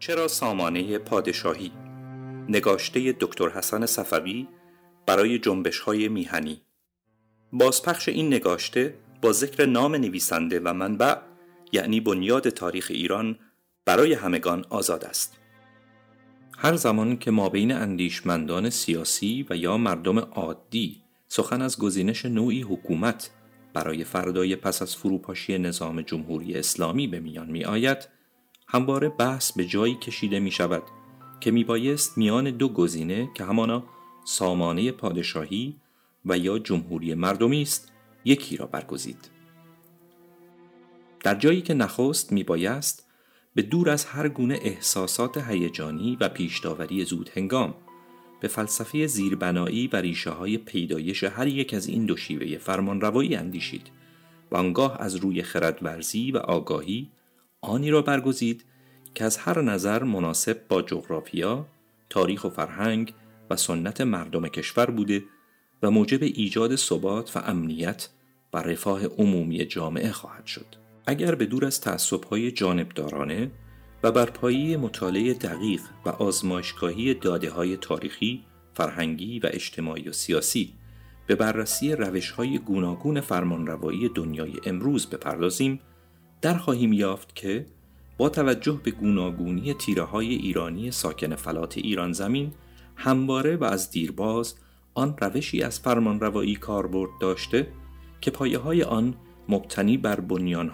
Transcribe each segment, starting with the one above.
چرا سامانه پادشاهی؟ نگاشته دکتر حسن صفوی برای جنبش های میهنی. بازپخش این نگاشته با ذکر نام نویسنده و منبع یعنی بنیاد تاریخ ایران برای همگان آزاد است. هر زمان که ما بین اندیشمندان سیاسی و یا مردم عادی سخن از گزینش نوعی حکومت برای فردای پس از فروپاشی نظام جمهوری اسلامی به میان می آید همواره بحث به جایی کشیده می شود که می بایست میان دو گزینه که همانا سامانه پادشاهی و یا جمهوری مردمی است یکی را برگزید. در جایی که نخست می بایست به دور از هر گونه احساسات هیجانی و پیشداوری زود هنگام به فلسفه زیربنایی و ریشه های پیدایش هر یک از این دو شیوه فرمانروایی اندیشید و آنگاه از روی خردورزی و آگاهی آنی را برگزید که از هر نظر مناسب با جغرافیا، تاریخ و فرهنگ و سنت مردم کشور بوده و موجب ایجاد ثبات و امنیت و رفاه عمومی جامعه خواهد شد. اگر به دور از تعصبهای جانبدارانه و بر پایی مطالعه دقیق و آزمایشگاهی داده های تاریخی، فرهنگی و اجتماعی و سیاسی به بررسی روش های گوناگون فرمانروایی دنیای امروز بپردازیم در خواهیم یافت که با توجه به گوناگونی تیره های ایرانی ساکن فلات ایران زمین همواره و از دیرباز آن روشی از فرمانروایی کاربرد داشته که پایه های آن مبتنی بر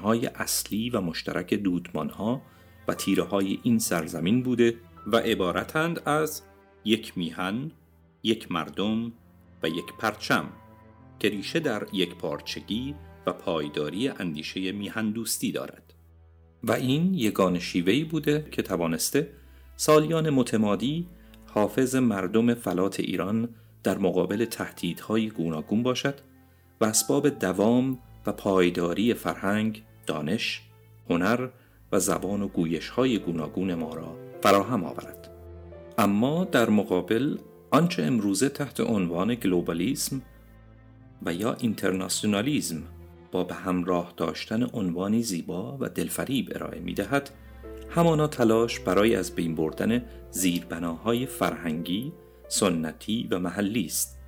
های اصلی و مشترک دودمانها و تیره های این سرزمین بوده و عبارتند از یک میهن، یک مردم و یک پرچم که ریشه در یک پارچگی و پایداری اندیشه میهن دوستی دارد و این یگان شیوهی بوده که توانسته سالیان متمادی حافظ مردم فلات ایران در مقابل تهدیدهای گوناگون باشد و اسباب دوام و پایداری فرهنگ، دانش، هنر و زبان و گویش های گوناگون ما را فراهم آورد. اما در مقابل آنچه امروزه تحت عنوان گلوبالیسم و یا اینترناسیونالیزم با به همراه داشتن عنوانی زیبا و دلفریب ارائه می دهد همانا تلاش برای از بین بردن زیربناهای فرهنگی، سنتی و محلی است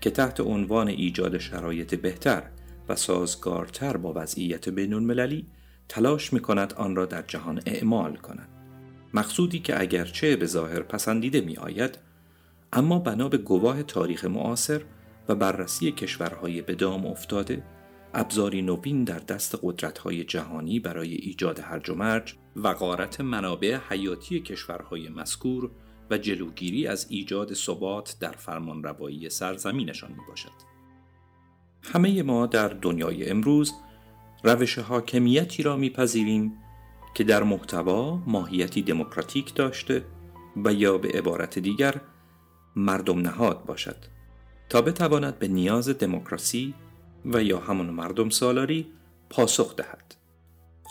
که تحت عنوان ایجاد شرایط بهتر و سازگارتر با وضعیت بین المللی تلاش می کند آن را در جهان اعمال کند. مقصودی که اگرچه به ظاهر پسندیده می آید اما بنا به گواه تاریخ معاصر و بررسی کشورهای به دام افتاده ابزاری نوین در دست قدرت‌های جهانی برای ایجاد هرج و مرج و غارت منابع حیاتی کشورهای مذکور و جلوگیری از ایجاد ثبات در فرمانروایی سرزمینشان می باشد. همه ما در دنیای امروز روش حاکمیتی را میپذیریم که در محتوا ماهیتی دموکراتیک داشته و یا به عبارت دیگر مردم نهاد باشد تا بتواند به نیاز دموکراسی و یا همون مردم سالاری پاسخ دهد.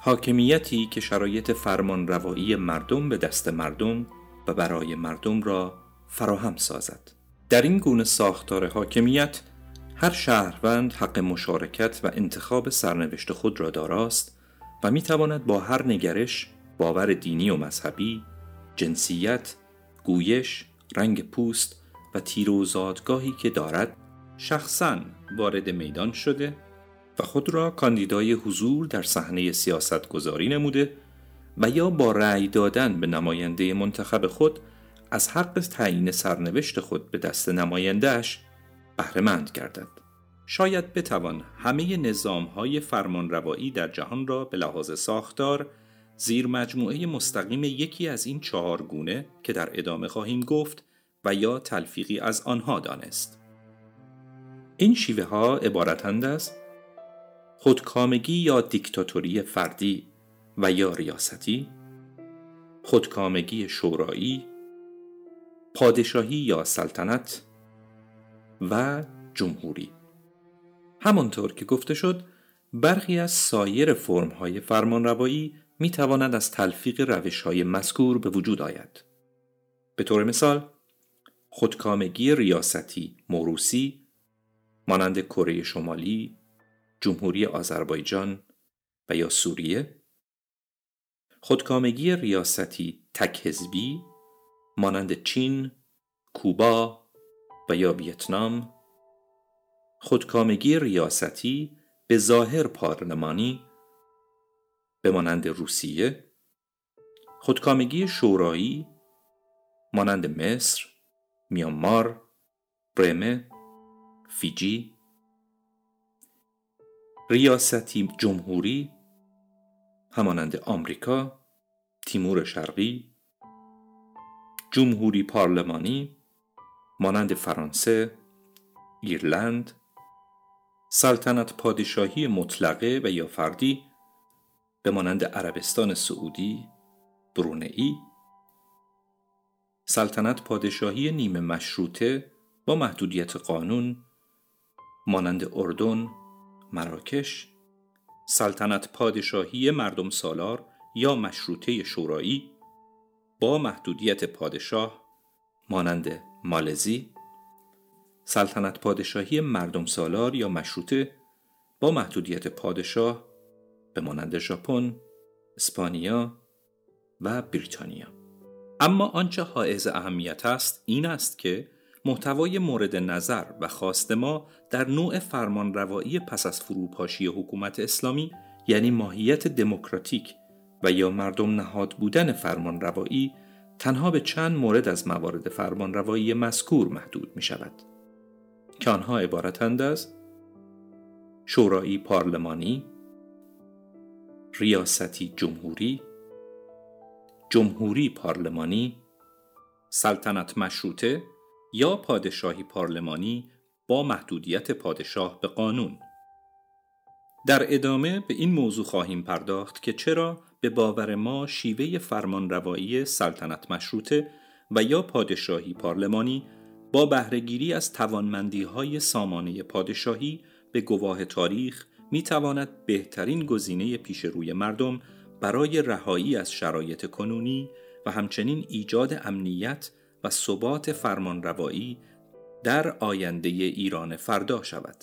حاکمیتی که شرایط فرمان روایی مردم به دست مردم و برای مردم را فراهم سازد. در این گونه ساختار حاکمیت هر شهروند حق مشارکت و انتخاب سرنوشت خود را داراست و می تواند با هر نگرش، باور دینی و مذهبی، جنسیت، گویش، رنگ پوست و تیر و زادگاهی که دارد شخصا وارد میدان شده و خود را کاندیدای حضور در صحنه سیاست گذاری نموده و یا با رأی دادن به نماینده منتخب خود از حق تعیین سرنوشت خود به دست نمایندهش بهرهمند گردد شاید بتوان همه نظام های فرمانروایی در جهان را به لحاظ ساختار زیر مجموعه مستقیم یکی از این چهار گونه که در ادامه خواهیم گفت و یا تلفیقی از آنها دانست. این شیوه ها عبارتند از خودکامگی یا دیکتاتوری فردی و یا ریاستی، خودکامگی شورایی، پادشاهی یا سلطنت و جمهوری همانطور که گفته شد برخی از سایر فرمهای فرمانروایی می توانند از تلفیق روش های مذکور به وجود آید. به طور مثال خودکامگی ریاستی موروسی مانند کره شمالی، جمهوری آذربایجان و یا سوریه. خودکامگی ریاستی تک حزبی مانند چین، کوبا و یا ویتنام. خودکامگی ریاستی به ظاهر پارلمانی به مانند روسیه. خودکامگی شورایی مانند مصر، میانمار، برمه، فیجی ریاستی جمهوری همانند آمریکا، تیمور شرقی، جمهوری پارلمانی مانند فرانسه، ایرلند، سلطنت پادشاهی مطلقه و یا فردی به مانند عربستان سعودی، برونئی، سلطنت پادشاهی نیمه مشروطه با محدودیت قانون مانند اردن، مراکش، سلطنت پادشاهی مردم سالار یا مشروطه شورایی با محدودیت پادشاه مانند مالزی سلطنت پادشاهی مردم سالار یا مشروطه با محدودیت پادشاه به مانند ژاپن، اسپانیا و بریتانیا. اما آنچه حائز اهمیت است این است که محتوای مورد نظر و خواست ما در نوع فرمان روایی پس از فروپاشی حکومت اسلامی یعنی ماهیت دموکراتیک و یا مردم نهاد بودن فرمان روایی تنها به چند مورد از موارد فرمان روایی مذکور محدود می شود که آنها عبارتند از شورایی پارلمانی ریاستی جمهوری جمهوری پارلمانی سلطنت مشروطه یا پادشاهی پارلمانی با محدودیت پادشاه به قانون. در ادامه به این موضوع خواهیم پرداخت که چرا به باور ما شیوه فرمانروایی سلطنت مشروطه و یا پادشاهی پارلمانی با بهرهگیری از توانمندی های سامانه پادشاهی به گواه تاریخ می تواند بهترین گزینه پیش روی مردم برای رهایی از شرایط کنونی و همچنین ایجاد امنیت ثبات فرمانروایی در آینده ایران فردا شود.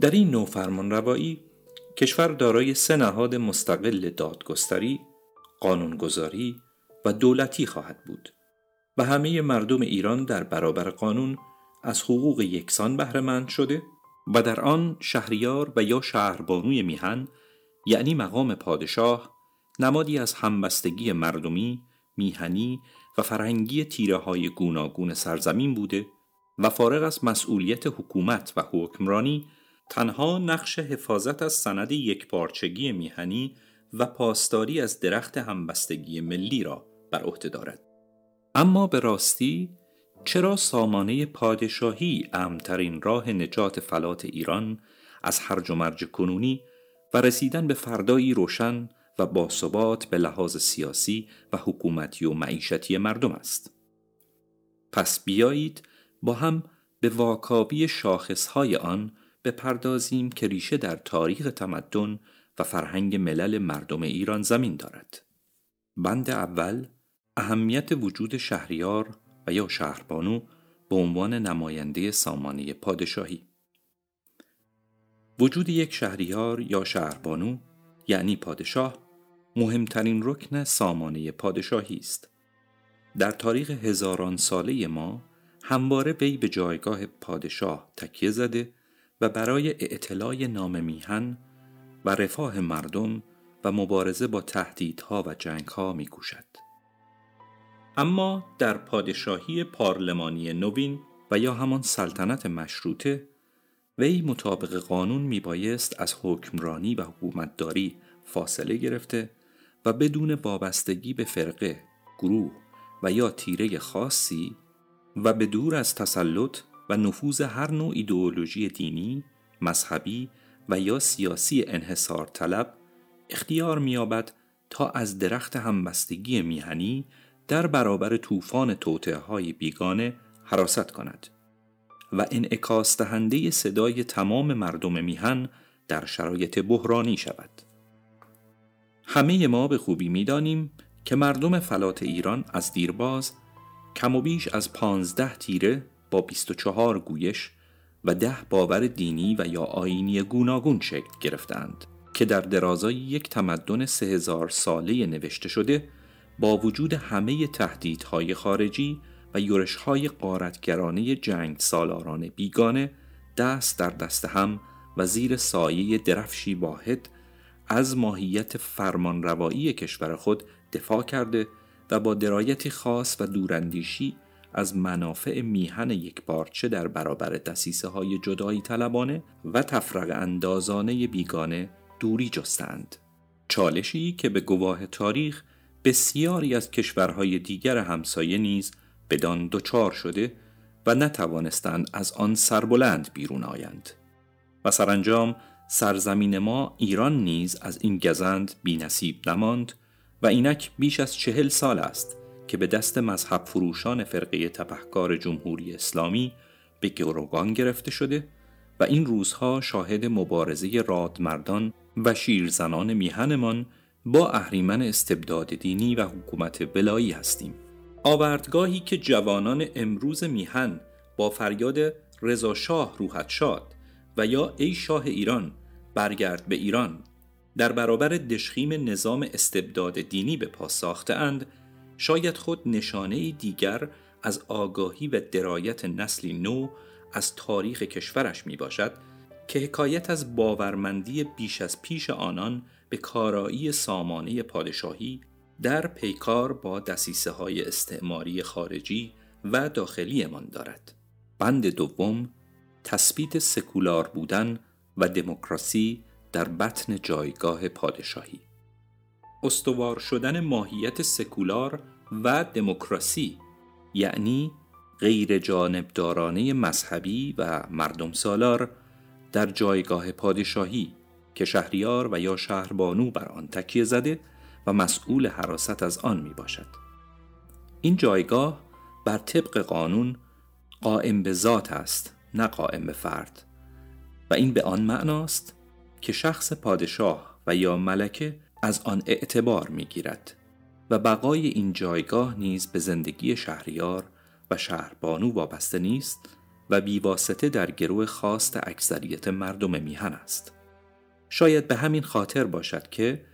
در این نوع فرمانروایی کشور دارای سه نهاد مستقل دادگستری، قانونگذاری و دولتی خواهد بود و همه مردم ایران در برابر قانون از حقوق یکسان بهرهمند شده و در آن شهریار و یا شهربانوی میهن یعنی مقام پادشاه نمادی از همبستگی مردمی، میهنی و فرهنگی تیره های گوناگون سرزمین بوده و فارغ از مسئولیت حکومت و حکمرانی تنها نقش حفاظت از سند یکپارچگی میهنی و پاسداری از درخت همبستگی ملی را بر عهده دارد. اما به راستی چرا سامانه پادشاهی امترین راه نجات فلات ایران از هرج و مرج کنونی و رسیدن به فردایی روشن و باثبات به لحاظ سیاسی و حکومتی و معیشتی مردم است. پس بیایید با هم به واکاوی شاخصهای آن بپردازیم که ریشه در تاریخ تمدن و فرهنگ ملل مردم ایران زمین دارد. بند اول اهمیت وجود شهریار و یا شهربانو به عنوان نماینده سامانه پادشاهی. وجود یک شهریار یا شهربانو یعنی پادشاه مهمترین رکن سامانه پادشاهی است در تاریخ هزاران ساله ما همواره وی به جایگاه پادشاه تکیه زده و برای اعتلای نام میهن و رفاه مردم و مبارزه با تهدیدها و جنگها می کوشد. اما در پادشاهی پارلمانی نوین و یا همان سلطنت مشروطه وی مطابق قانون می بایست از حکمرانی و حکومتداری فاصله گرفته و بدون وابستگی به فرقه، گروه و یا تیره خاصی و به دور از تسلط و نفوذ هر نوع ایدئولوژی دینی، مذهبی و یا سیاسی انحصار طلب اختیار میابد تا از درخت همبستگی میهنی در برابر طوفان توطعه های بیگانه حراست کند و انعکاس دهنده صدای تمام مردم میهن در شرایط بحرانی شود. همه ما به خوبی می‌دانیم که مردم فلات ایران از دیرباز کم و بیش از پانزده تیره با 24 گویش و ده باور دینی و یا آینی گوناگون شکل گرفتند که در درازای یک تمدن سه هزار ساله نوشته شده با وجود همه تهدیدهای خارجی و یورشهای قارتگرانه جنگ سالاران بیگانه دست در دست هم و زیر سایه درفشی واحد از ماهیت فرمانروایی کشور خود دفاع کرده و با درایتی خاص و دوراندیشی از منافع میهن یک پارچه در برابر دسیسه های جدایی طلبانه و تفرق اندازانه بیگانه دوری جستند. چالشی که به گواه تاریخ بسیاری از کشورهای دیگر همسایه نیز بدان دچار شده و نتوانستند از آن سربلند بیرون آیند و سرانجام سرزمین ما ایران نیز از این گزند بی نصیب نماند و اینک بیش از چهل سال است که به دست مذهب فروشان فرقه تپهکار جمهوری اسلامی به گروگان گرفته شده و این روزها شاهد مبارزه رادمردان و شیرزنان میهنمان با اهریمن استبداد دینی و حکومت ولایی هستیم. آوردگاهی که جوانان امروز میهن با فریاد رضا شاه روحت شاد و یا ای شاه ایران برگرد به ایران در برابر دشخیم نظام استبداد دینی به پا ساخته اند شاید خود نشانه دیگر از آگاهی و درایت نسلی نو از تاریخ کشورش می باشد که حکایت از باورمندی بیش از پیش آنان به کارایی سامانه پادشاهی در پیکار با دسیسه های استعماری خارجی و داخلی امان دارد. بند دوم تثبیت سکولار بودن و دموکراسی در بطن جایگاه پادشاهی استوار شدن ماهیت سکولار و دموکراسی یعنی غیر جانبدارانه مذهبی و مردم سالار در جایگاه پادشاهی که شهریار و یا شهربانو بر آن تکیه زده و مسئول حراست از آن می باشد. این جایگاه بر طبق قانون قائم به ذات است نه قائم به فرد و این به آن معناست که شخص پادشاه و یا ملکه از آن اعتبار می گیرد و بقای این جایگاه نیز به زندگی شهریار و شهربانو وابسته نیست و بیواسطه در گروه خواست اکثریت مردم میهن است. شاید به همین خاطر باشد که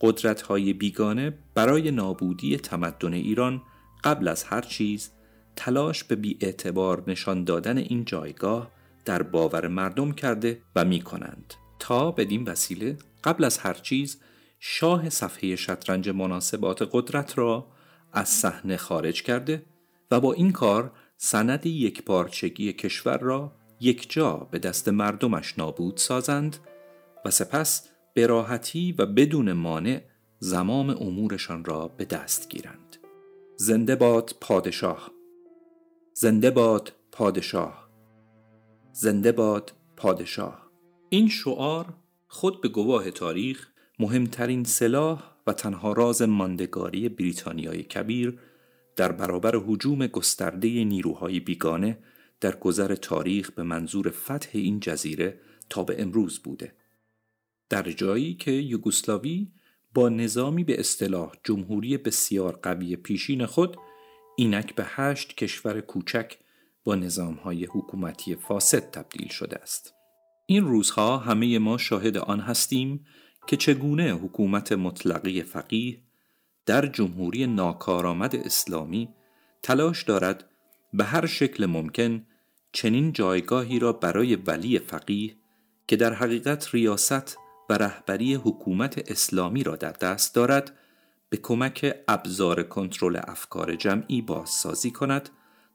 قدرت‌های بیگانه برای نابودی تمدن ایران قبل از هر چیز تلاش به اعتبار نشان دادن این جایگاه در باور مردم کرده و می کنند تا بدین وسیله قبل از هر چیز شاه صفحه شطرنج مناسبات قدرت را از صحنه خارج کرده و با این کار سند یک پارچگی کشور را یک جا به دست مردمش نابود سازند و سپس به راحتی و بدون مانع زمام امورشان را به دست گیرند. زنده باد پادشاه. زنده باد پادشاه. زنده باد پادشاه. این شعار خود به گواه تاریخ مهمترین سلاح و تنها راز ماندگاری بریتانیای کبیر در برابر حجوم گسترده نیروهای بیگانه در گذر تاریخ به منظور فتح این جزیره تا به امروز بوده. در جایی که یوگسلاوی با نظامی به اصطلاح جمهوری بسیار قوی پیشین خود اینک به هشت کشور کوچک با نظامهای حکومتی فاسد تبدیل شده است. این روزها همه ما شاهد آن هستیم که چگونه حکومت مطلقی فقیه در جمهوری ناکارآمد اسلامی تلاش دارد به هر شکل ممکن چنین جایگاهی را برای ولی فقیه که در حقیقت ریاست و رهبری حکومت اسلامی را در دست دارد به کمک ابزار کنترل افکار جمعی بازسازی کند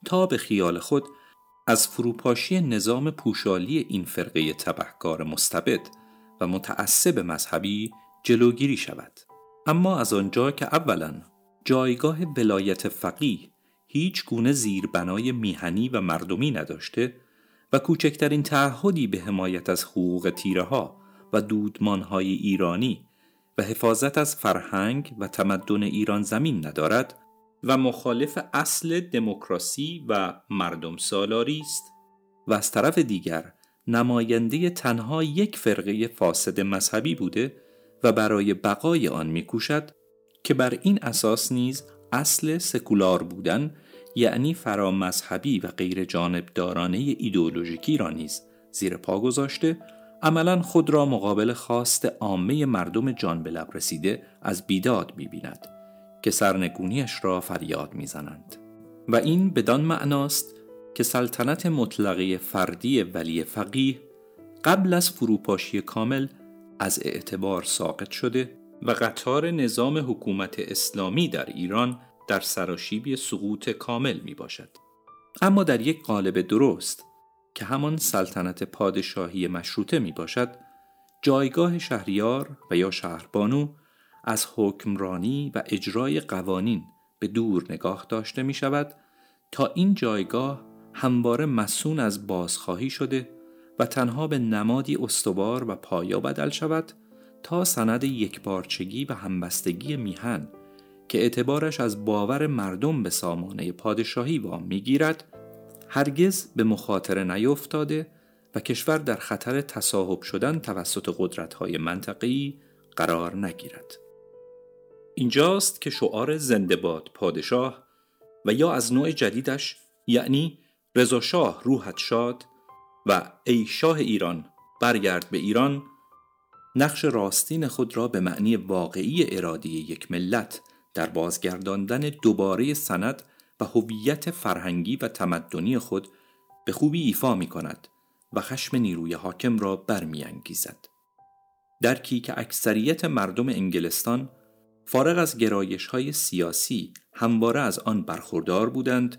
تا به خیال خود از فروپاشی نظام پوشالی این فرقه تبهکار مستبد و متعصب مذهبی جلوگیری شود. اما از آنجا که اولا جایگاه ولایت فقیه هیچ گونه زیربنای میهنی و مردمی نداشته و کوچکترین تعهدی به حمایت از حقوق تیره ها و دودمانهای ایرانی و حفاظت از فرهنگ و تمدن ایران زمین ندارد و مخالف اصل دموکراسی و مردم سالاری است و از طرف دیگر نماینده تنها یک فرقه فاسد مذهبی بوده و برای بقای آن میکوشد که بر این اساس نیز اصل سکولار بودن یعنی فرامذهبی و غیر جانبدارانه ایدئولوژیکی را نیز زیر پا گذاشته عملا خود را مقابل خواست عامه مردم جان به لب رسیده از بیداد می‌بیند. که سرنگونیش را فریاد می‌زنند و این بدان معناست که سلطنت مطلقه فردی ولی فقیه قبل از فروپاشی کامل از اعتبار ساقط شده و قطار نظام حکومت اسلامی در ایران در سراشیبی سقوط کامل می باشد. اما در یک قالب درست که همان سلطنت پادشاهی مشروطه می باشد جایگاه شهریار و یا شهربانو از حکمرانی و اجرای قوانین به دور نگاه داشته می شود تا این جایگاه همواره مسون از بازخواهی شده و تنها به نمادی استوار و پایا بدل شود تا سند یکپارچگی و همبستگی میهن که اعتبارش از باور مردم به سامانه پادشاهی وام می‌گیرد هرگز به مخاطره نیفتاده و کشور در خطر تصاحب شدن توسط قدرت‌های منطقه‌ای قرار نگیرد. اینجاست که شعار زنده باد پادشاه و یا از نوع جدیدش یعنی رضا شاه روحت شاد و ای شاه ایران برگرد به ایران نقش راستین خود را به معنی واقعی ارادی یک ملت در بازگرداندن دوباره سند و هویت فرهنگی و تمدنی خود به خوبی ایفا می کند و خشم نیروی حاکم را برمیانگیزد. درکی که اکثریت مردم انگلستان فارغ از گرایش های سیاسی همواره از آن برخوردار بودند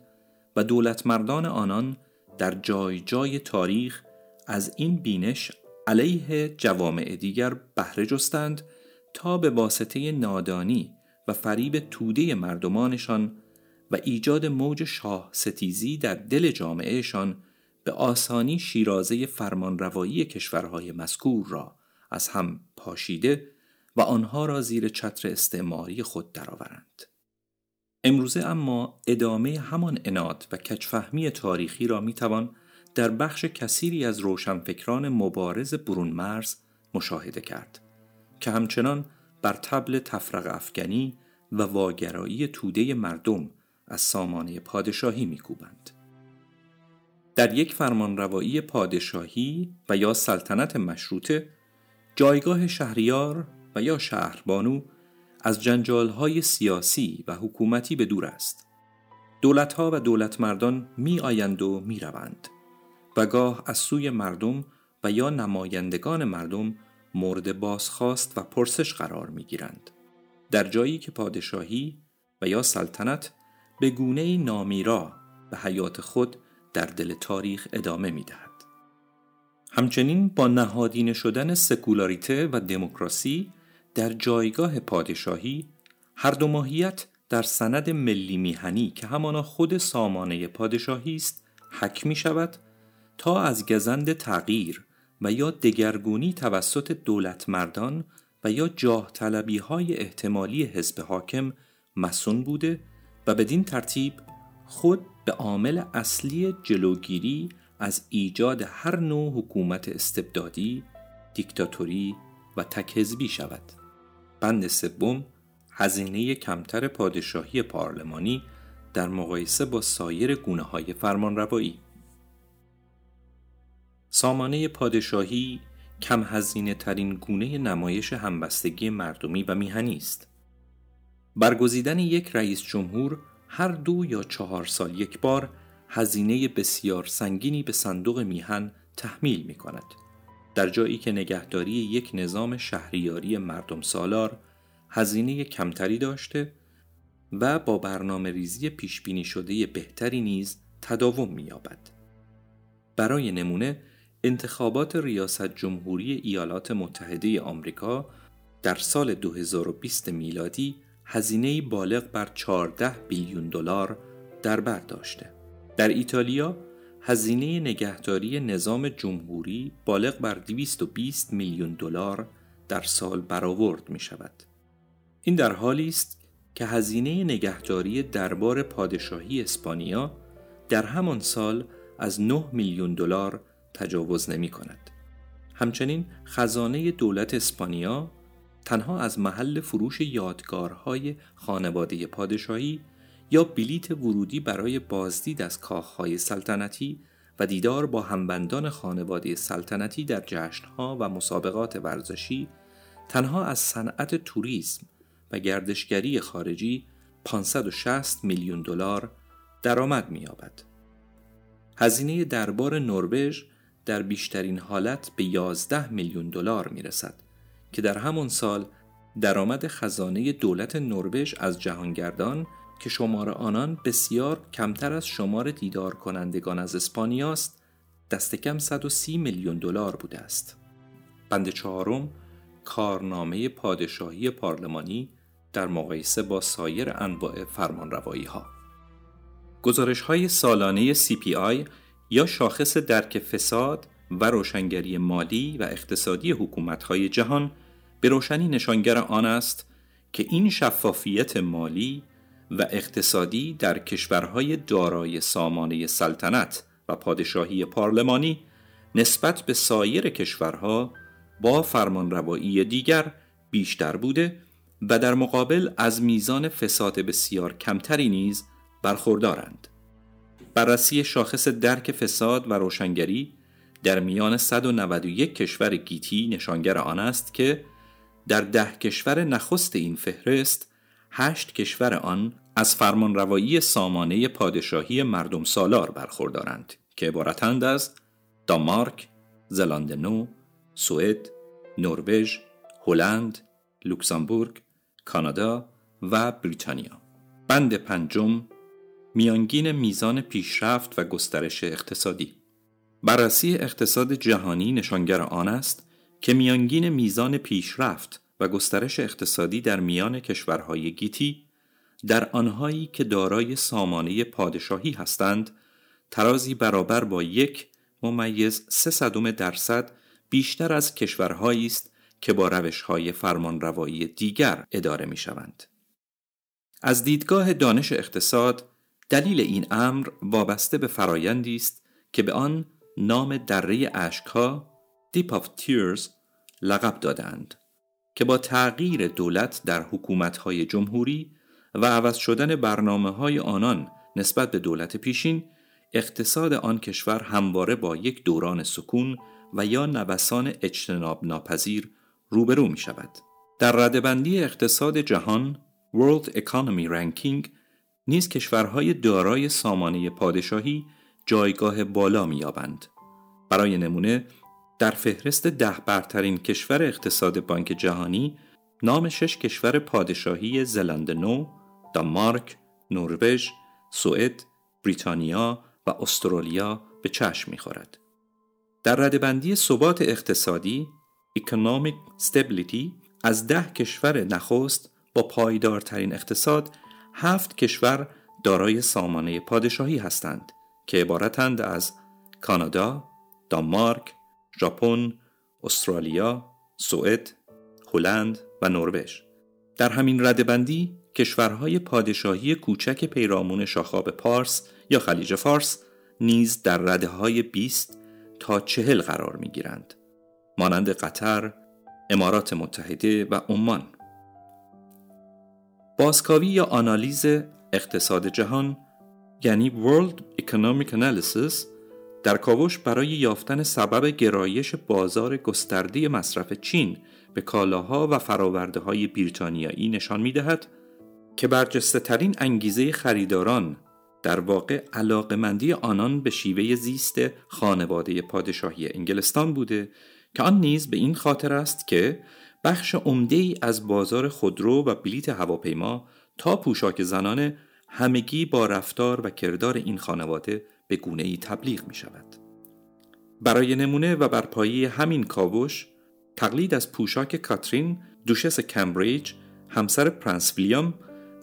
و دولتمردان آنان در جای جای تاریخ از این بینش علیه جوامع دیگر بهره جستند تا به واسطه نادانی و فریب توده مردمانشان و ایجاد موج شاه ستیزی در دل جامعهشان به آسانی شیرازه فرمانروایی کشورهای مذکور را از هم پاشیده و آنها را زیر چتر استعماری خود درآورند. امروزه اما ادامه همان اناد و کچفهمی تاریخی را می‌توان در بخش کثیری از روشنفکران مبارز برون مرز مشاهده کرد که همچنان بر تبل تفرق افغانی و واگرایی توده مردم از سامانه پادشاهی میکوبند. در یک فرمانروایی پادشاهی و یا سلطنت مشروطه جایگاه شهریار و یا شهربانو از جنجالهای سیاسی و حکومتی به دور است. دولتها و دولتمردان می آیند و می روند و گاه از سوی مردم و یا نمایندگان مردم مورد بازخواست و پرسش قرار می گیرند. در جایی که پادشاهی و یا سلطنت به گونه نامیرا به حیات خود در دل تاریخ ادامه می دهد. همچنین با نهادینه شدن سکولاریته و دموکراسی در جایگاه پادشاهی هر دو ماهیت در سند ملی میهنی که همانا خود سامانه پادشاهی است حک می شود تا از گزند تغییر و یا دگرگونی توسط دولت مردان و یا جاه طلبی های احتمالی حزب حاکم مسون بوده و بدین ترتیب خود به عامل اصلی جلوگیری از ایجاد هر نوع حکومت استبدادی، دیکتاتوری و تکهزبی شود. بند سوم هزینه کمتر پادشاهی پارلمانی در مقایسه با سایر گونه های فرمانروایی سامانه پادشاهی کم هزینه ترین گونه نمایش همبستگی مردمی و میهنی است. برگزیدن یک رئیس جمهور هر دو یا چهار سال یک بار هزینه بسیار سنگینی به صندوق میهن تحمیل می کند. در جایی که نگهداری یک نظام شهریاری مردم سالار هزینه کمتری داشته و با برنامه ریزی پیش بینی شده بهتری نیز تداوم می‌یابد. برای نمونه انتخابات ریاست جمهوری ایالات متحده آمریکا در سال 2020 میلادی هزینه بالغ بر 14 بیلیون دلار در بر داشته. در ایتالیا هزینه نگهداری نظام جمهوری بالغ بر 220 میلیون دلار در سال برآورد می شود. این در حالی است که هزینه نگهداری دربار پادشاهی اسپانیا در همان سال از 9 میلیون دلار تجاوز نمی کند. همچنین خزانه دولت اسپانیا تنها از محل فروش یادگارهای خانواده پادشاهی یا بلیت ورودی برای بازدید از کاخهای سلطنتی و دیدار با همبندان خانواده سلطنتی در جشنها و مسابقات ورزشی تنها از صنعت توریسم و گردشگری خارجی 560 میلیون دلار درآمد می‌یابد. هزینه دربار نروژ در بیشترین حالت به 11 میلیون دلار می‌رسد که در همان سال درآمد خزانه دولت نروژ از جهانگردان که شمار آنان بسیار کمتر از شمار دیدار کنندگان از اسپانیا است دست کم 130 میلیون دلار بوده است. بند چهارم کارنامه پادشاهی پارلمانی در مقایسه با سایر انواع فرمانروایی ها. گزارش های سالانه CPI یا شاخص درک فساد و روشنگری مالی و اقتصادی حکومت های جهان به روشنی نشانگر آن است که این شفافیت مالی و اقتصادی در کشورهای دارای سامانه سلطنت و پادشاهی پارلمانی نسبت به سایر کشورها با فرمانروایی دیگر بیشتر بوده و در مقابل از میزان فساد بسیار کمتری نیز برخوردارند. بررسی شاخص درک فساد و روشنگری در میان 191 کشور گیتی نشانگر آن است که در ده کشور نخست این فهرست هشت کشور آن از فرمانروایی سامانه پادشاهی مردم سالار برخوردارند که عبارتند از دانمارک، زلاند نو، سوئد، نروژ، هلند، لوکزامبورگ، کانادا و بریتانیا. بند پنجم میانگین میزان پیشرفت و گسترش اقتصادی بررسی اقتصاد جهانی نشانگر آن است که میانگین میزان پیشرفت و گسترش اقتصادی در میان کشورهای گیتی در آنهایی که دارای سامانه پادشاهی هستند ترازی برابر با یک ممیز سه صدم درصد بیشتر از کشورهایی است که با روشهای فرمانروایی دیگر اداره می شوند. از دیدگاه دانش اقتصاد دلیل این امر وابسته به فرایندی است که به آن نام دره اشکها Deep of Tears لقب دادند که با تغییر دولت در حکومتهای جمهوری و عوض شدن برنامه های آنان نسبت به دولت پیشین اقتصاد آن کشور همواره با یک دوران سکون و یا نوسان اجتناب ناپذیر روبرو می شود. در ردبندی اقتصاد جهان World Economy Ranking نیز کشورهای دارای سامانه پادشاهی جایگاه بالا می‌یابند. برای نمونه در فهرست ده برترین کشور اقتصاد بانک جهانی نام شش کشور پادشاهی زلند نو، دانمارک، نروژ، سوئد، بریتانیا و استرالیا به چشم می‌خورد. در ردبندی ثبات اقتصادی Economic Stability از ده کشور نخست با پایدارترین اقتصاد هفت کشور دارای سامانه پادشاهی هستند که عبارتند از کانادا، دانمارک، ژاپن، استرالیا، سوئد، هلند و نروژ. در همین ردبندی کشورهای پادشاهی کوچک پیرامون شاخاب پارس یا خلیج فارس نیز در رده های 20 تا چهل قرار می گیرند. مانند قطر، امارات متحده و عمان. بازکاوی یا آنالیز اقتصاد جهان یعنی World Economic Analysis در کاوش برای یافتن سبب گرایش بازار گسترده مصرف چین به کالاها و فراورده های بریتانیایی نشان می دهد که برجسته ترین انگیزه خریداران در واقع علاقمندی آنان به شیوه زیست خانواده پادشاهی انگلستان بوده که آن نیز به این خاطر است که بخش عمده ای از بازار خودرو و بلیت هواپیما تا پوشاک زنانه همگی با رفتار و کردار این خانواده به گونه ای تبلیغ می شود. برای نمونه و بر پایه همین کاوش تقلید از پوشاک کاترین دوشس کمبریج همسر پرنس ویلیام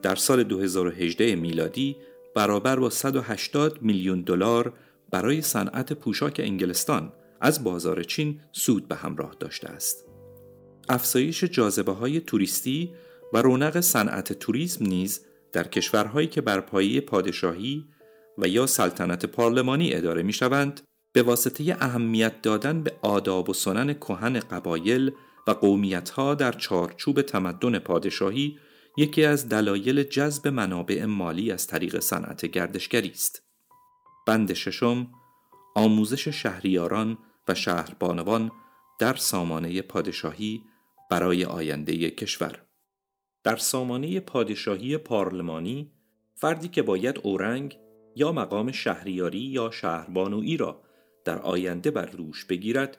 در سال 2018 میلادی برابر با 180 میلیون دلار برای صنعت پوشاک انگلستان از بازار چین سود به همراه داشته است. افزایش جاذبه های توریستی و رونق صنعت توریسم نیز در کشورهایی که بر پایه پادشاهی و یا سلطنت پارلمانی اداره می شوند به واسطه اهمیت دادن به آداب و سنن کهن قبایل و قومیتها در چارچوب تمدن پادشاهی یکی از دلایل جذب منابع مالی از طریق صنعت گردشگری است. بند ششم آموزش شهریاران و شهربانوان در سامانه پادشاهی برای آینده کشور در سامانه پادشاهی پارلمانی فردی که باید اورنگ یا مقام شهریاری یا شهربانویی را در آینده بر دوش بگیرد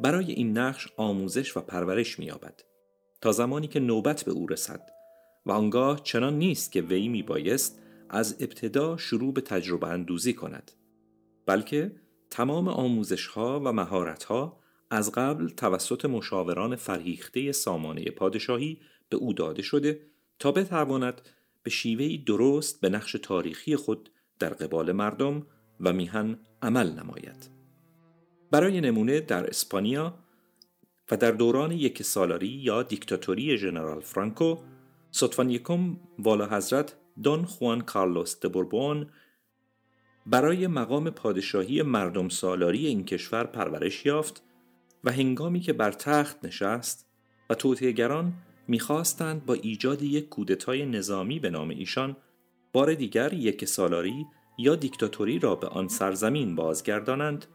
برای این نقش آموزش و پرورش می‌یابد تا زمانی که نوبت به او رسد و آنگاه چنان نیست که وی می بایست از ابتدا شروع به تجربه اندوزی کند بلکه تمام آموزش ها و مهارت ها از قبل توسط مشاوران فرهیخته سامانه پادشاهی به او داده شده تا بتواند به شیوهی درست به نقش تاریخی خود در قبال مردم و میهن عمل نماید. برای نمونه در اسپانیا و در دوران یک سالاری یا دیکتاتوری ژنرال فرانکو صدفان یکم والا حضرت دون خوان کارلوس دبوربون برای مقام پادشاهی مردم سالاری این کشور پرورش یافت و هنگامی که بر تخت نشست و توطئهگران می‌خواستند با ایجاد یک کودتای نظامی به نام ایشان بار دیگر یک سالاری یا دیکتاتوری را به آن سرزمین بازگردانند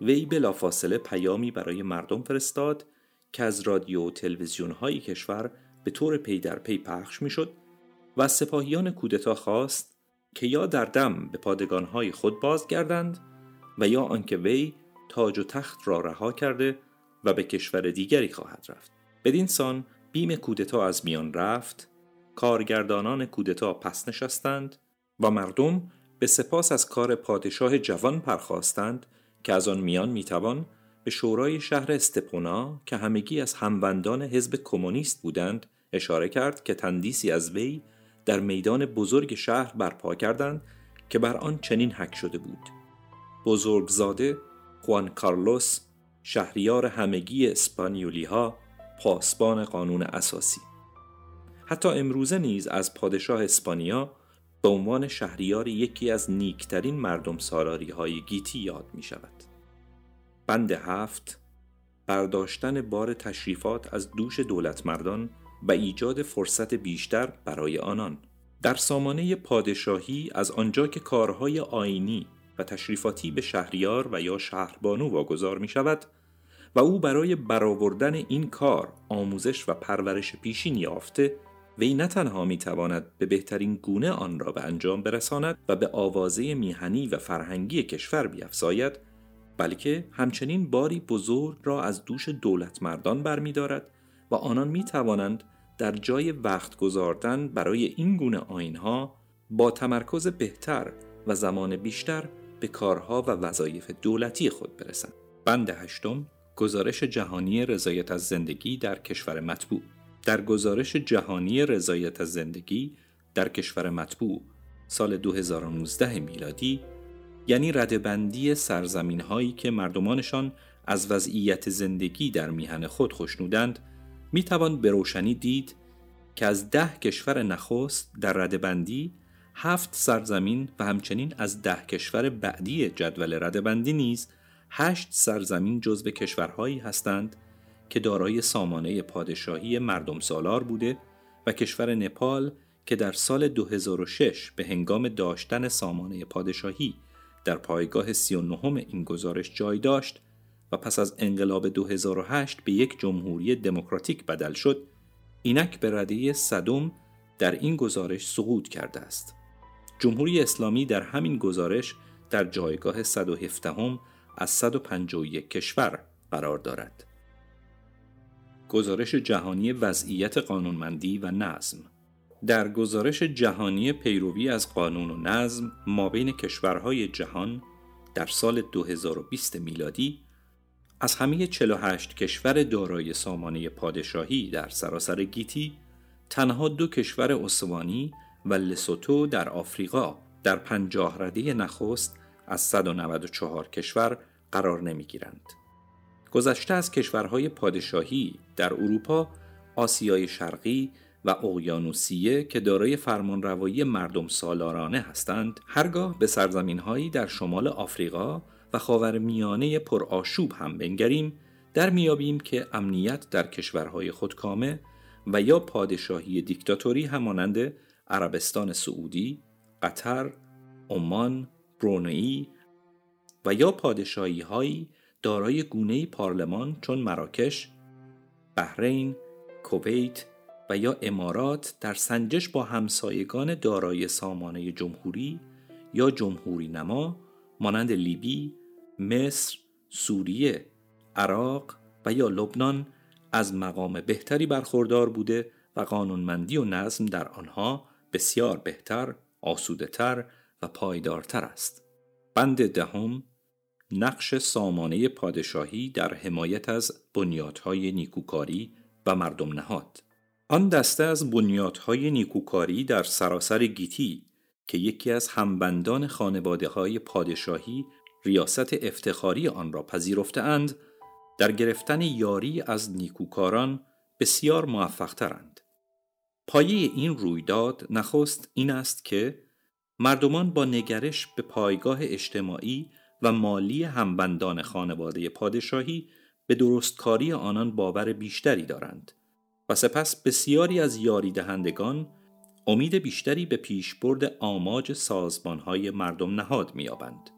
وی بلافاصله پیامی برای مردم فرستاد که از رادیو و تلویزیون های کشور به طور پی در پی پخش می‌شد و سپاهیان کودتا خواست که یا در دم به پادگانهای خود بازگردند و یا آنکه وی تاج و تخت را رها کرده و به کشور دیگری خواهد رفت. بدین سان بیم کودتا از میان رفت کارگردانان کودتا پس نشستند و مردم به سپاس از کار پادشاه جوان پرخواستند که از آن میان می‌توان به شورای شهر استپونا که همگی از هموندان حزب کمونیست بودند اشاره کرد که تندیسی از وی در میدان بزرگ شهر برپا کردند که بر آن چنین حک شده بود. بزرگزاده خوان کارلوس شهریار همگی اسپانیولی ها پاسبان قانون اساسی حتی امروزه نیز از پادشاه اسپانیا به عنوان شهریار یکی از نیکترین مردم سالاری های گیتی یاد می شود. بند هفت برداشتن بار تشریفات از دوش دولت مردان و ایجاد فرصت بیشتر برای آنان در سامانه پادشاهی از آنجا که کارهای آینی و تشریفاتی به شهریار و یا شهربانو واگذار می شود و او برای برآوردن این کار آموزش و پرورش پیشین یافته وی نه تنها می تواند به بهترین گونه آن را به انجام برساند و به آوازه میهنی و فرهنگی کشور بیافزاید بلکه همچنین باری بزرگ را از دوش دولت مردان برمیدارد و آنان می توانند در جای وقت گذاردن برای این گونه آینها با تمرکز بهتر و زمان بیشتر به کارها و وظایف دولتی خود برسند. بند هشتم گزارش جهانی رضایت از زندگی در کشور مطبوع در گزارش جهانی رضایت از زندگی در کشور مطبوع سال 2019 میلادی یعنی ردبندی سرزمین هایی که مردمانشان از وضعیت زندگی در میهن خود خوشنودند می توان به روشنی دید که از ده کشور نخست در ردبندی هفت سرزمین و همچنین از ده کشور بعدی جدول ردبندی نیز هشت سرزمین جزو کشورهایی هستند که دارای سامانه پادشاهی مردم سالار بوده و کشور نپال که در سال 2006 به هنگام داشتن سامانه پادشاهی در پایگاه 39 این گزارش جای داشت و پس از انقلاب 2008 به یک جمهوری دموکراتیک بدل شد اینک به رده صدم در این گزارش سقوط کرده است. جمهوری اسلامی در همین گزارش در جایگاه 117 هم از 151 کشور قرار دارد. گزارش جهانی وضعیت قانونمندی و نظم در گزارش جهانی پیروی از قانون و نظم ما بین کشورهای جهان در سال 2020 میلادی از همه 48 کشور دارای سامانه پادشاهی در سراسر گیتی تنها دو کشور استوانی و لسوتو در آفریقا در پنجاه رده نخست از 194 کشور قرار نمی گیرند. گذشته از کشورهای پادشاهی در اروپا، آسیای شرقی و اقیانوسیه که دارای فرمانروایی مردم سالارانه هستند، هرگاه به سرزمینهایی در شمال آفریقا و خاور میانه پرآشوب هم بنگریم، در میابیم که امنیت در کشورهای خودکامه و یا پادشاهی دیکتاتوری همانند عربستان سعودی، قطر، عمان، برونئی و یا پادشاهی هایی دارای گونه پارلمان چون مراکش، بحرین، کویت، و یا امارات در سنجش با همسایگان دارای سامانه جمهوری یا جمهوری نما مانند لیبی، مصر، سوریه، عراق و یا لبنان از مقام بهتری برخوردار بوده و قانونمندی و نظم در آنها بسیار بهتر، آسودهتر و پایدارتر است. بند دهم نقش سامانه پادشاهی در حمایت از بنیادهای نیکوکاری و مردم نهاد آن دسته از بنیادهای نیکوکاری در سراسر گیتی که یکی از همبندان خانواده های پادشاهی ریاست افتخاری آن را پذیرفتهاند در گرفتن یاری از نیکوکاران بسیار موفقترند. پایه این رویداد نخست این است که مردمان با نگرش به پایگاه اجتماعی و مالی همبندان خانواده پادشاهی به درستکاری آنان باور بیشتری دارند و سپس بسیاری از یاری دهندگان امید بیشتری به پیشبرد آماج سازمانهای مردم نهاد میابند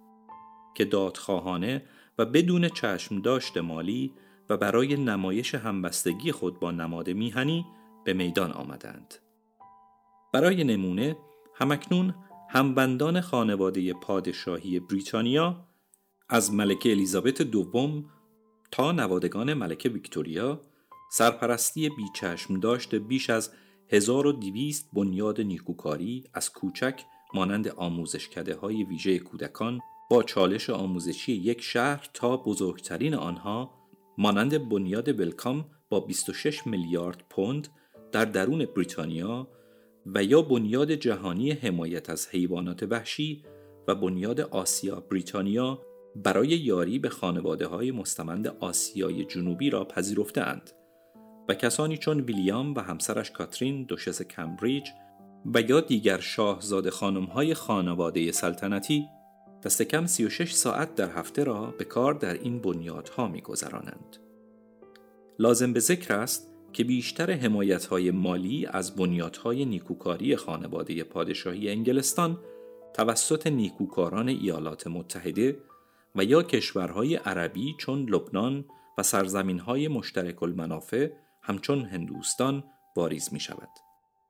که دادخواهانه و بدون چشم داشت مالی و برای نمایش همبستگی خود با نماد میهنی به میدان آمدند. برای نمونه همکنون همبندان خانواده پادشاهی بریتانیا از ملکه الیزابت دوم تا نوادگان ملکه ویکتوریا سرپرستی بیچشم داشت بیش از 1200 بنیاد نیکوکاری از کوچک مانند آموزشکده های ویژه کودکان با چالش آموزشی یک شهر تا بزرگترین آنها مانند بنیاد ولکام با 26 میلیارد پوند در درون بریتانیا و یا بنیاد جهانی حمایت از حیوانات وحشی و بنیاد آسیا بریتانیا برای یاری به خانواده های مستمند آسیای جنوبی را پذیرفتهاند و کسانی چون ویلیام و همسرش کاترین دوشس کمبریج و یا دیگر شاهزاده خانم های خانواده سلطنتی دست کم 36 ساعت در هفته را به کار در این بنیادها میگذرانند. لازم به ذکر است که بیشتر حمایت های مالی از بنیادهای نیکوکاری خانواده پادشاهی انگلستان توسط نیکوکاران ایالات متحده و یا کشورهای عربی چون لبنان و سرزمینهای مشترک المنافع همچون هندوستان واریز می شود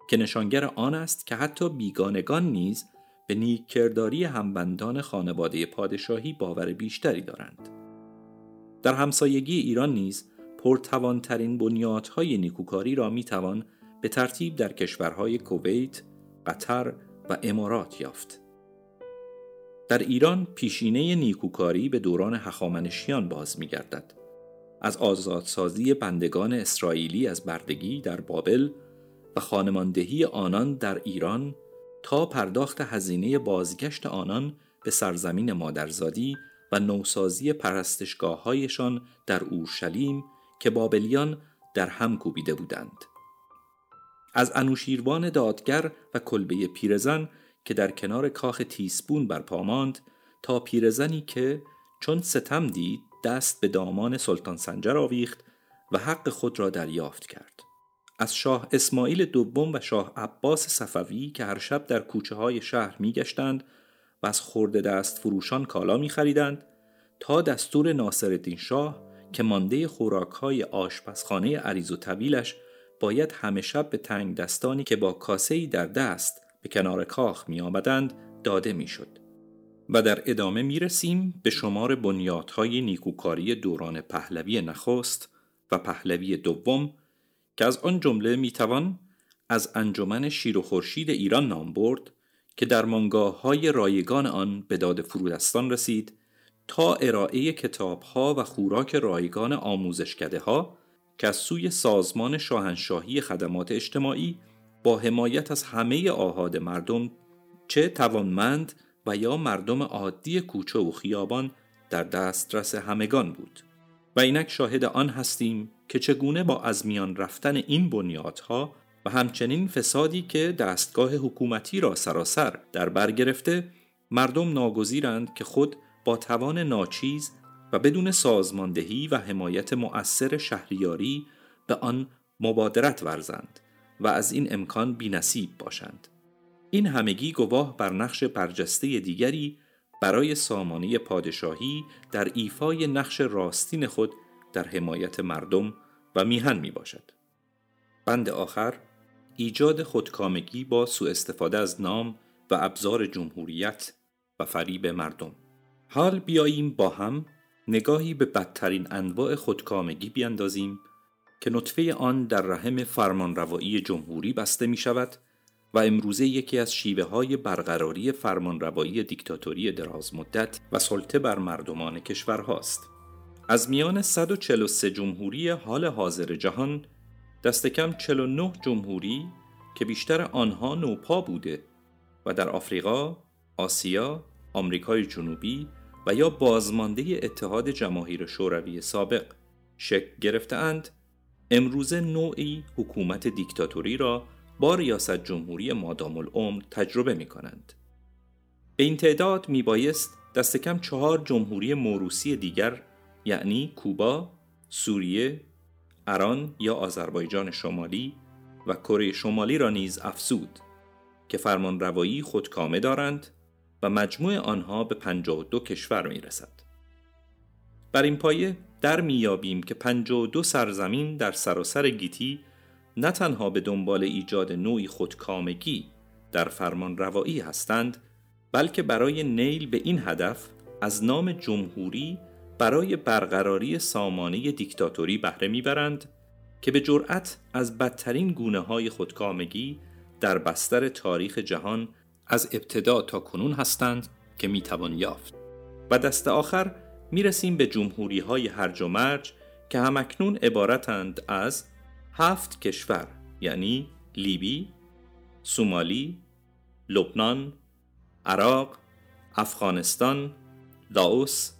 که نشانگر آن است که حتی بیگانگان نیز به نیککرداری همبندان خانواده پادشاهی باور بیشتری دارند در همسایگی ایران نیز پرتوانترین بنیادهای نیکوکاری را می توان به ترتیب در کشورهای کویت، قطر و امارات یافت. در ایران پیشینه نیکوکاری به دوران هخامنشیان باز می گردد. از آزادسازی بندگان اسرائیلی از بردگی در بابل و خانماندهی آنان در ایران تا پرداخت هزینه بازگشت آنان به سرزمین مادرزادی و نوسازی پرستشگاه در اورشلیم که بابلیان در هم کوبیده بودند. از انوشیروان دادگر و کلبه پیرزن که در کنار کاخ تیسبون برپا ماند تا پیرزنی که چون ستم دید دست به دامان سلطان سنجر آویخت و حق خود را دریافت کرد. از شاه اسماعیل دوم و شاه عباس صفوی که هر شب در کوچه های شهر می گشتند و از خورده دست فروشان کالا می خریدند تا دستور ناصرالدین شاه که مانده خوراک های آشپزخانه عریض و طویلش باید همه شب به تنگ دستانی که با کاسه در دست به کنار کاخ می آمدند داده می شد. و در ادامه می رسیم به شمار بنیادهای نیکوکاری دوران پهلوی نخست و پهلوی دوم که از آن جمله می توان از انجمن شیر و خورشید ایران نام برد که در منگاه های رایگان آن به داد فرودستان رسید تا ارائه کتاب ها و خوراک رایگان آموزشکده ها که از سوی سازمان شاهنشاهی خدمات اجتماعی با حمایت از همه آهاد مردم چه توانمند و یا مردم عادی کوچه و خیابان در دسترس همگان بود. و اینک شاهد آن هستیم که چگونه با از میان رفتن این بنیادها و همچنین فسادی که دستگاه حکومتی را سراسر در بر گرفته مردم ناگزیرند که خود با توان ناچیز و بدون سازماندهی و حمایت مؤثر شهریاری به آن مبادرت ورزند. و از این امکان بینصیب باشند این همگی گواه بر نقش برجسته دیگری برای سامانه پادشاهی در ایفای نقش راستین خود در حمایت مردم و میهن می باشد. بند آخر ایجاد خودکامگی با سوء استفاده از نام و ابزار جمهوریت و فریب مردم حال بیاییم با هم نگاهی به بدترین انواع خودکامگی بیندازیم که نطفه آن در رحم فرمانروایی جمهوری بسته می شود و امروزه یکی از شیوه های برقراری فرمانروایی دیکتاتوری دراز مدت و سلطه بر مردمان کشور هاست. از میان 143 جمهوری حال حاضر جهان دست کم 49 جمهوری که بیشتر آنها نوپا بوده و در آفریقا، آسیا، آمریکای جنوبی و یا بازمانده اتحاد جماهیر شوروی سابق شکل گرفتهاند امروزه نوعی حکومت دیکتاتوری را با ریاست جمهوری مادام العمر تجربه می کنند. به این تعداد می بایست دست کم چهار جمهوری موروسی دیگر یعنی کوبا، سوریه، ایران یا آذربایجان شمالی و کره شمالی را نیز افزود که فرمان روایی خودکامه دارند و مجموع آنها به 52 کشور می رسد. بر این پایه در میابیم که 52 سرزمین در سراسر گیتی نه تنها به دنبال ایجاد نوعی خودکامگی در فرمان روایی هستند بلکه برای نیل به این هدف از نام جمهوری برای برقراری سامانه دیکتاتوری بهره می‌برند که به جرأت از بدترین گونه های خودکامگی در بستر تاریخ جهان از ابتدا تا کنون هستند که می‌توان یافت. و دست آخر می‌رسیم به جمهوری های هرج و مرج که همکنون عبارتند از هفت کشور یعنی لیبی، سومالی، لبنان، عراق، افغانستان، لاوس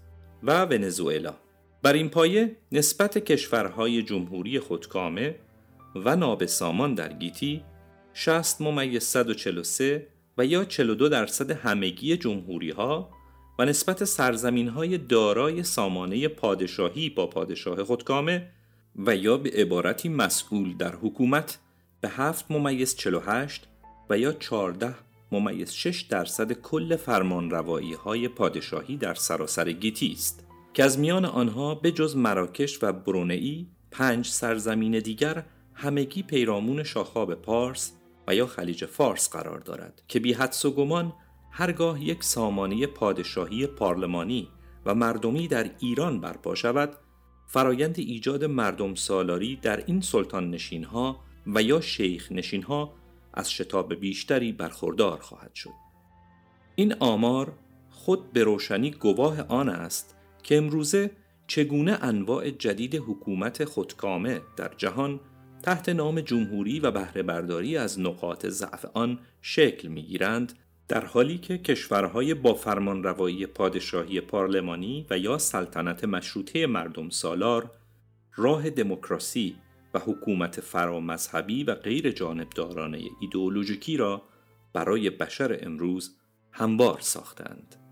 و ونزوئلا. بر این پایه نسبت کشورهای جمهوری خودکامه و نابسامان در گیتی 60 ممیز 143 و یا 42 درصد همگی جمهوری ها و نسبت سرزمین های دارای سامانه پادشاهی با پادشاه خودکامه و یا به عبارتی مسئول در حکومت به 7 ممیز 48 و یا 14 ممیز 6 درصد کل فرمان روایی های پادشاهی در سراسر گیتی است که از میان آنها به جز مراکش و برونئی پنج سرزمین دیگر همگی پیرامون شاخاب پارس و یا خلیج فارس قرار دارد که بی حدس و گمان هرگاه یک سامانه پادشاهی پارلمانی و مردمی در ایران برپا شود فرایند ایجاد مردم سالاری در این سلطان نشین ها و یا شیخ نشین ها از شتاب بیشتری برخوردار خواهد شد. این آمار خود به روشنی گواه آن است که امروزه چگونه انواع جدید حکومت خودکامه در جهان تحت نام جمهوری و بهره برداری از نقاط ضعف آن شکل می‌گیرند در حالی که کشورهای با فرمانروایی پادشاهی پارلمانی و یا سلطنت مشروطه مردم سالار راه دموکراسی و حکومت فرامذهبی و غیر جانبدارانه ایدئولوژیکی را برای بشر امروز هموار ساختند.